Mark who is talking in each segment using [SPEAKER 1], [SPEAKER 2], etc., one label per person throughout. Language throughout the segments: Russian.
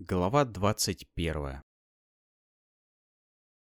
[SPEAKER 1] Глава 21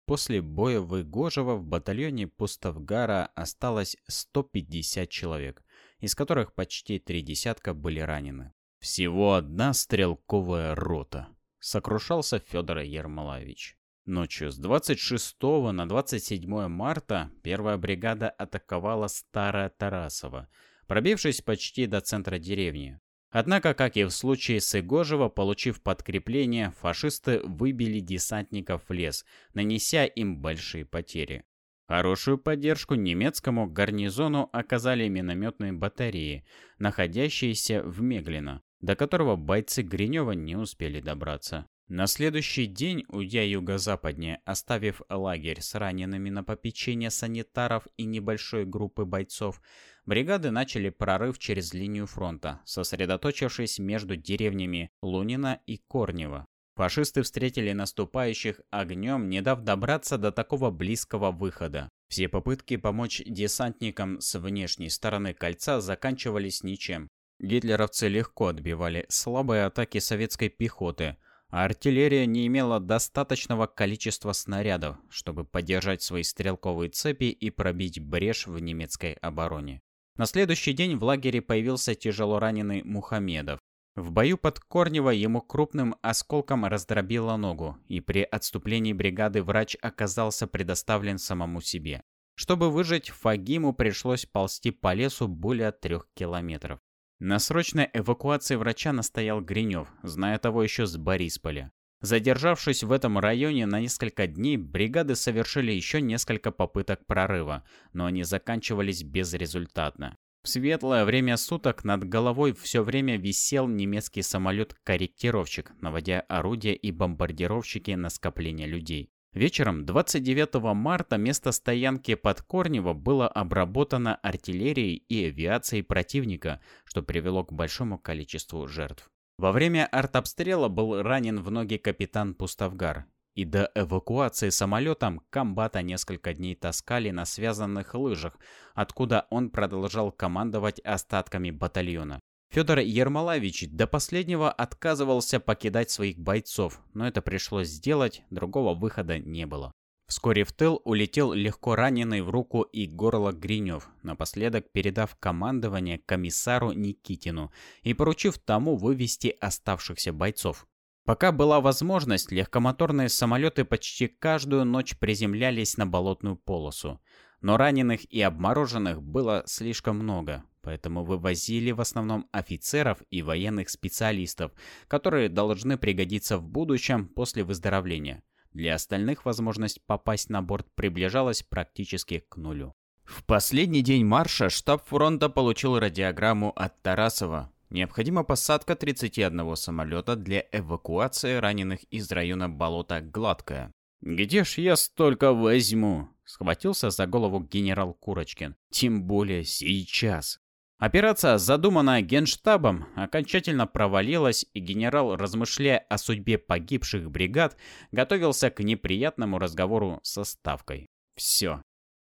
[SPEAKER 1] После боя в Игожево в батальоне Пустовгара осталось 150 человек, из которых почти три десятка были ранены. «Всего одна стрелковая рота», — сокрушался Федор Ермолович. Ночью с 26 на 27 марта первая бригада атаковала Старое Тарасово, пробившись почти до центра деревни. Однако, как и в случае с Игожево, получив подкрепление, фашисты выбили десантников в лес, нанеся им большие потери. Хорошую поддержку немецкому гарнизону оказали минометные батареи, находящиеся в Меглино, до которого бойцы Гринева не успели добраться. На следующий день, уйдя юго-западнее, оставив лагерь с ранеными на попечение санитаров и небольшой группы бойцов, бригады начали прорыв через линию фронта, сосредоточившись между деревнями Лунина и Корнево. Фашисты встретили наступающих огнем, не дав добраться до такого близкого выхода. Все попытки помочь десантникам с внешней стороны кольца заканчивались ничем. Гитлеровцы легко отбивали слабые атаки советской пехоты, а артиллерия не имела достаточного количества снарядов, чтобы поддержать свои стрелковые цепи и пробить брешь в немецкой обороне. На следующий день в лагере появился тяжело раненый Мухамедов. В бою под Корнево ему крупным осколком раздробило ногу, и при отступлении бригады врач оказался предоставлен самому себе. Чтобы выжить, Фагиму пришлось ползти по лесу более трех километров. На срочной эвакуации врача настоял Гринев, зная того еще с Борисполя. Задержавшись в этом районе на несколько дней, бригады совершили еще несколько попыток прорыва, но они заканчивались безрезультатно. В светлое время суток над головой все время висел немецкий самолет-корректировщик, наводя орудия и бомбардировщики на скопление людей. Вечером 29 марта место стоянки под Корнево было обработано артиллерией и авиацией противника, что привело к большому количеству жертв. Во время артобстрела был ранен в ноги капитан Пустовгар, и до эвакуации самолетом комбата несколько дней таскали на связанных лыжах, откуда он продолжал командовать остатками батальона. Федор Ермолович до последнего отказывался покидать своих бойцов, но это пришлось сделать, другого выхода не было. Вскоре в тыл улетел легко раненый в руку и горло Гринев, напоследок передав командование комиссару Никитину и поручив тому вывести оставшихся бойцов. Пока была возможность, легкомоторные самолеты почти каждую ночь приземлялись на болотную полосу. Но раненых и обмороженных было слишком много, поэтому вывозили в основном офицеров и военных специалистов, которые должны пригодиться в будущем после выздоровления. Для остальных возможность попасть на борт приближалась практически к нулю. В последний день марша штаб фронта получил радиограмму от Тарасова. Необходима посадка 31 самолета для эвакуации раненых из района болота Гладкое. «Где ж я столько возьму?» — схватился за голову генерал Курочкин. «Тем более сейчас». Операция, задуманная Генштабом, окончательно провалилась, и генерал, размышляя о судьбе погибших бригад, готовился к неприятному разговору со Ставкой. Все.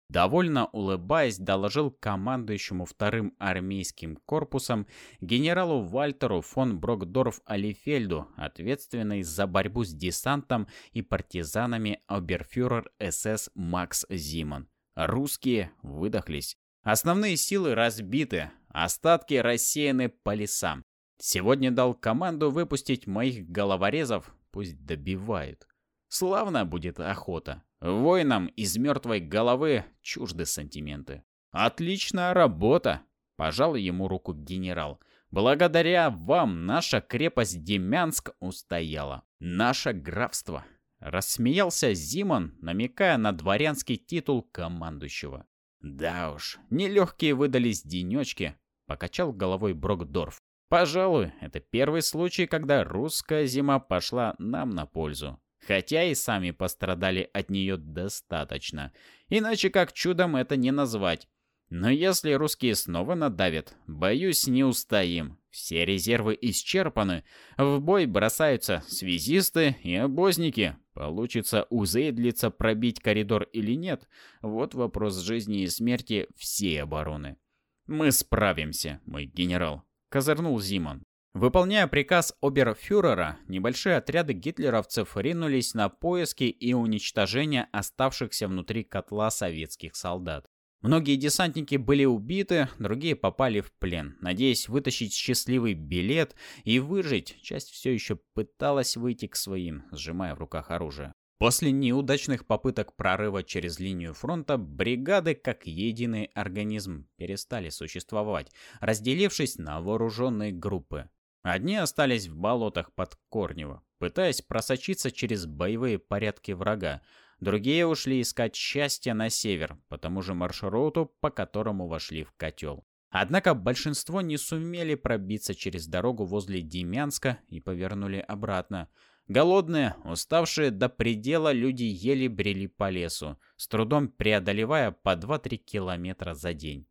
[SPEAKER 1] Довольно улыбаясь, доложил командующему вторым армейским корпусом генералу Вальтеру фон Брокдорф-Алифельду, ответственный за борьбу с десантом и партизанами оберфюрер СС Макс Зимон. Русские выдохлись. Основные силы разбиты, остатки рассеяны по лесам. Сегодня дал команду выпустить моих головорезов, пусть добивают. Славно будет охота. Воинам из мертвой головы чужды сантименты. Отличная работа, пожал ему руку генерал. Благодаря вам наша крепость Демянск устояла. Наше графство. Рассмеялся Зимон, намекая на дворянский титул командующего. Да уж, нелегкие выдались денечки, покачал головой Брокдорф. Пожалуй, это первый случай, когда русская зима пошла нам на пользу. Хотя и сами пострадали от нее достаточно. Иначе как чудом это не назвать. Но если русские снова надавят, боюсь, не устоим. Все резервы исчерпаны. В бой бросаются связисты и обозники. Получится у Зейдлица пробить коридор или нет? Вот вопрос жизни и смерти всей обороны. Мы справимся, мой генерал, козырнул Зимон. Выполняя приказ оберфюрера, небольшие отряды гитлеровцев ринулись на поиски и уничтожение оставшихся внутри котла советских солдат. Многие десантники были убиты, другие попали в плен. Надеясь вытащить счастливый билет и выжить, часть все еще пыталась выйти к своим, сжимая в руках оружие. После неудачных попыток прорыва через линию фронта, бригады, как единый организм, перестали существовать, разделившись на вооруженные группы. Одни остались в болотах под Корнево, пытаясь просочиться через боевые порядки врага, Другие ушли искать счастье на север, по тому же маршруту, по которому вошли в котел. Однако большинство не сумели пробиться через дорогу возле Демянска и повернули обратно. Голодные, уставшие до предела, люди еле брели по лесу, с трудом преодолевая по 2-3 километра за день.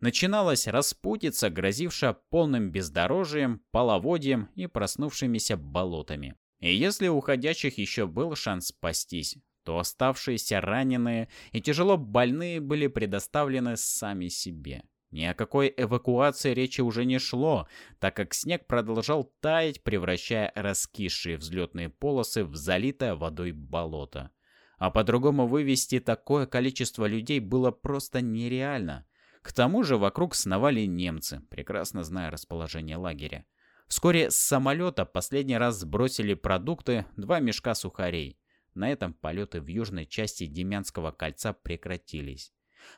[SPEAKER 1] Начиналась распутица, грозившая полным бездорожием, половодьем и проснувшимися болотами. И если уходящих еще был шанс спастись, то оставшиеся раненые и тяжело больные были предоставлены сами себе. Ни о какой эвакуации речи уже не шло, так как снег продолжал таять, превращая раскисшие взлетные полосы в залитое водой болото. А по-другому вывести такое количество людей было просто нереально. К тому же вокруг сновали немцы, прекрасно зная расположение лагеря. Вскоре с самолета последний раз сбросили продукты, два мешка сухарей. На этом полеты в южной части Демянского кольца прекратились.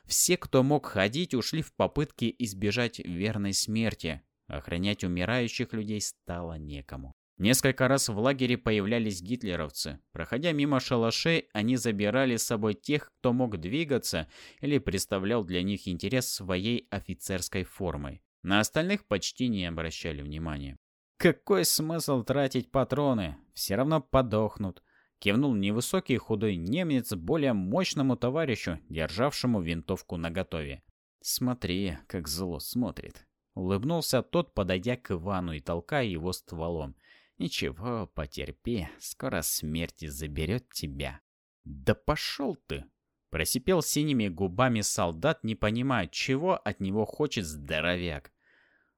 [SPEAKER 1] Все, кто мог ходить, ушли в попытке избежать верной смерти. Охранять умирающих людей стало некому. Несколько раз в лагере появлялись гитлеровцы. Проходя мимо шалашей, они забирали с собой тех, кто мог двигаться или представлял для них интерес своей офицерской формой. На остальных почти не обращали внимания. Какой смысл тратить патроны? Все равно подохнут. Кивнул невысокий худой немец более мощному товарищу, державшему винтовку наготове. «Смотри, как зло смотрит». Улыбнулся тот, подойдя к Ивану и толкая его стволом. «Ничего, потерпи, скоро смерть заберет тебя». «Да пошел ты!» Просипел синими губами солдат, не понимая, чего от него хочет здоровяк.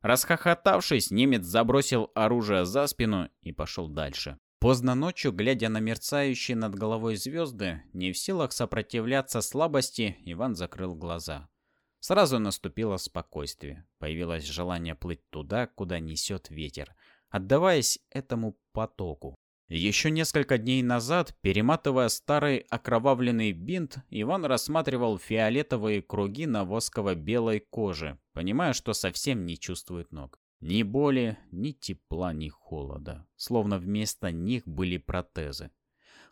[SPEAKER 1] Расхохотавшись, немец забросил оружие за спину и пошел дальше. Поздно ночью, глядя на мерцающие над головой звезды, не в силах сопротивляться слабости, Иван закрыл глаза. Сразу наступило спокойствие. Появилось желание плыть туда, куда несет ветер, отдаваясь этому потоку. Еще несколько дней назад, перематывая старый окровавленный бинт, Иван рассматривал фиолетовые круги на восково-белой коже, понимая, что совсем не чувствует ног. Ни боли, ни тепла, ни холода. Словно вместо них были протезы.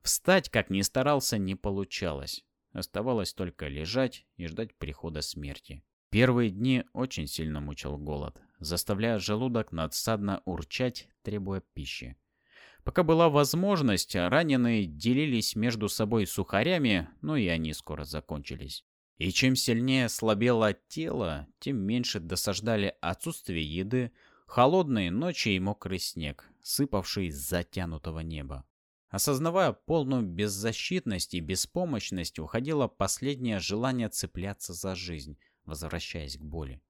[SPEAKER 1] Встать, как ни старался, не получалось. Оставалось только лежать и ждать прихода смерти. Первые дни очень сильно мучил голод, заставляя желудок надсадно урчать, требуя пищи. Пока была возможность, раненые делились между собой сухарями, но и они скоро закончились. И чем сильнее слабело тело, тем меньше досаждали отсутствие еды, холодные ночи и мокрый снег, сыпавший с затянутого неба. Осознавая полную беззащитность и беспомощность, уходило последнее желание цепляться за жизнь, возвращаясь к боли.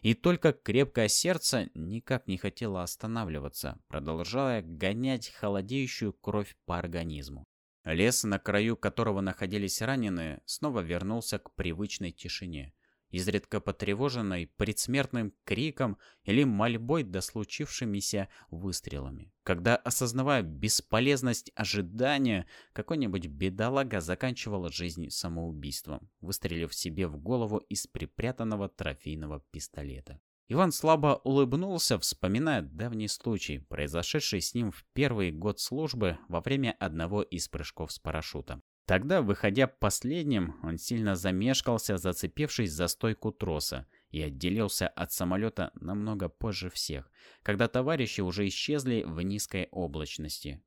[SPEAKER 1] И только крепкое сердце никак не хотело останавливаться, продолжая гонять холодеющую кровь по организму. Лес, на краю которого находились раненые, снова вернулся к привычной тишине, изредка потревоженной предсмертным криком или мольбой до случившимися выстрелами. Когда, осознавая бесполезность ожидания, какой-нибудь бедолага заканчивал жизнь самоубийством, выстрелив себе в голову из припрятанного трофейного пистолета. Иван слабо улыбнулся, вспоминая давний случай, произошедший с ним в первый год службы во время одного из прыжков с парашютом. Тогда, выходя последним, он сильно замешкался, зацепившись за стойку троса, и отделился от самолета намного позже всех, когда товарищи уже исчезли в низкой облачности.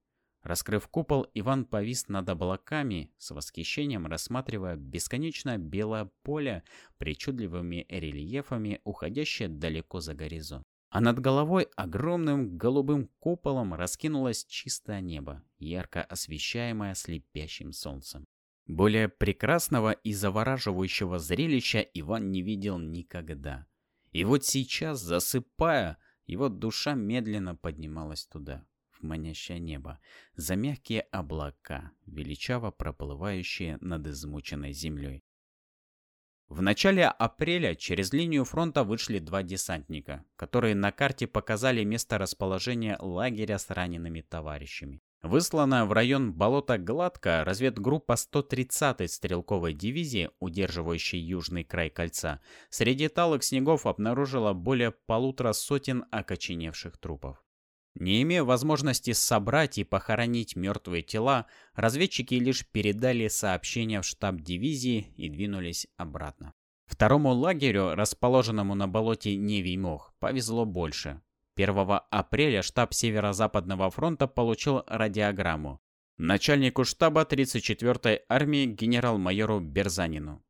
[SPEAKER 1] Раскрыв купол, Иван повис над облаками, с восхищением рассматривая бесконечно белое поле причудливыми рельефами, уходящее далеко за горизонт. А над головой огромным голубым куполом раскинулось чистое небо, ярко освещаемое слепящим солнцем. Более прекрасного и завораживающего зрелища Иван не видел никогда. И вот сейчас, засыпая, Его душа медленно поднималась туда, в манящее небо, за мягкие облака, величаво проплывающие над измученной землей. В начале апреля через линию фронта вышли два десантника, которые на карте показали место расположения лагеря с ранеными товарищами. Высланная в район болота Гладко разведгруппа 130-й стрелковой дивизии, удерживающей южный край кольца, среди талых снегов обнаружила более полутора сотен окоченевших трупов. Не имея возможности собрать и похоронить мертвые тела, разведчики лишь передали сообщение в штаб дивизии и двинулись обратно. Второму лагерю, расположенному на болоте Невий Мох, повезло больше. 1 апреля штаб Северо-Западного фронта получил радиограмму. Начальнику штаба 34-й армии генерал-майору Берзанину.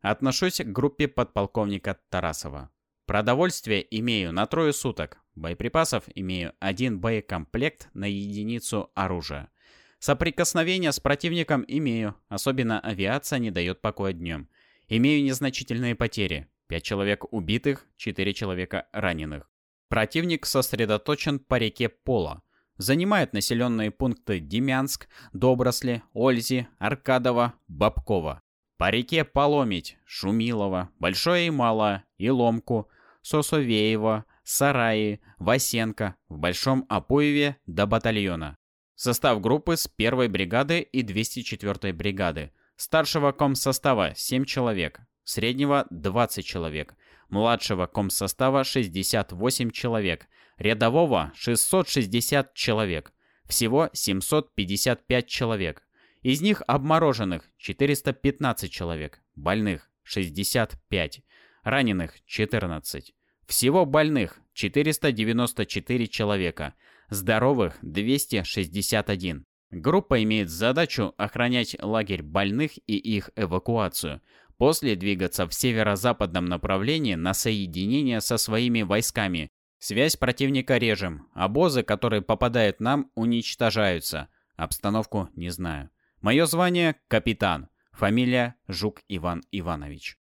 [SPEAKER 1] Отношусь к группе подполковника Тарасова. Продовольствие имею на трое суток. Боеприпасов имею один боекомплект на единицу оружия. Соприкосновения с противником имею, особенно авиация не дает покоя днем. Имею незначительные потери. 5 человек убитых, 4 человека раненых. Противник сосредоточен по реке Пола. Занимает населенные пункты Демянск, Добросли, Ользи, Аркадово, Бабково. По реке Поломить, Шумилово, Большое и Малое, Иломку, Сосовеево, Сараи, Васенко, в Большом Апоеве до батальона. Состав группы с 1 бригады и 204 бригады. Старшего комсостава 7 человек, среднего 20 человек, младшего комсостава 68 человек, рядового 660 человек. Всего 755 человек. Из них обмороженных 415 человек, больных 65, раненых 14. Всего больных 494 человека, здоровых 261. Группа имеет задачу охранять лагерь больных и их эвакуацию. После двигаться в северо-западном направлении на соединение со своими войсками. Связь противника режем. Обозы, которые попадают нам, уничтожаются. Обстановку не знаю. Мое звание – капитан. Фамилия – Жук Иван Иванович.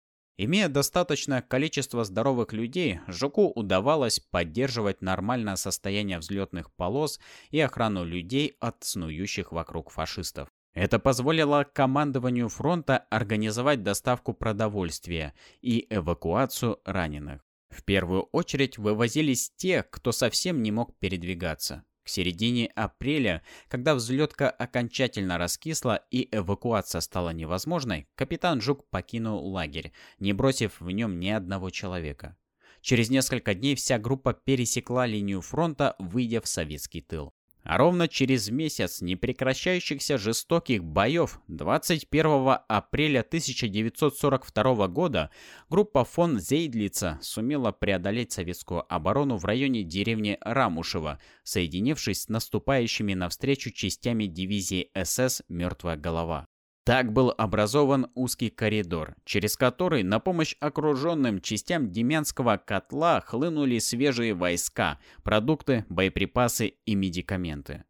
[SPEAKER 1] Имея достаточное количество здоровых людей, Жуку удавалось поддерживать нормальное состояние взлетных полос и охрану людей от снующих вокруг фашистов. Это позволило командованию фронта организовать доставку продовольствия и эвакуацию раненых. В первую очередь вывозились те, кто совсем не мог передвигаться. К середине апреля, когда взлетка окончательно раскисла и эвакуация стала невозможной, капитан Жук покинул лагерь, не бросив в нем ни одного человека. Через несколько дней вся группа пересекла линию фронта, выйдя в советский тыл. А ровно через месяц непрекращающихся жестоких боев 21 апреля 1942 года группа фон Зейдлица сумела преодолеть советскую оборону в районе деревни Рамушево, соединившись с наступающими навстречу частями дивизии СС «Мертвая голова». Так был образован узкий коридор, через который на помощь окруженным частям Демянского котла хлынули свежие войска, продукты, боеприпасы и медикаменты.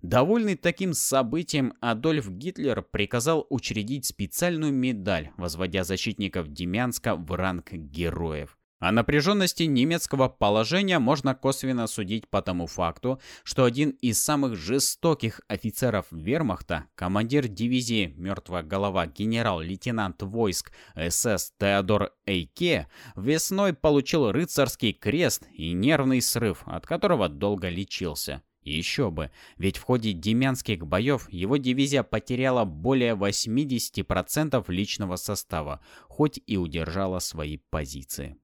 [SPEAKER 1] Довольный таким событием, Адольф Гитлер приказал учредить специальную медаль, возводя защитников Демянска в ранг героев. О напряженности немецкого положения можно косвенно судить по тому факту, что один из самых жестоких офицеров вермахта, командир дивизии «Мертвая голова» генерал-лейтенант войск СС Теодор Эйке, весной получил рыцарский крест и нервный срыв, от которого долго лечился. Еще бы, ведь в ходе демянских боев его дивизия потеряла более 80% личного состава, хоть и удержала свои позиции.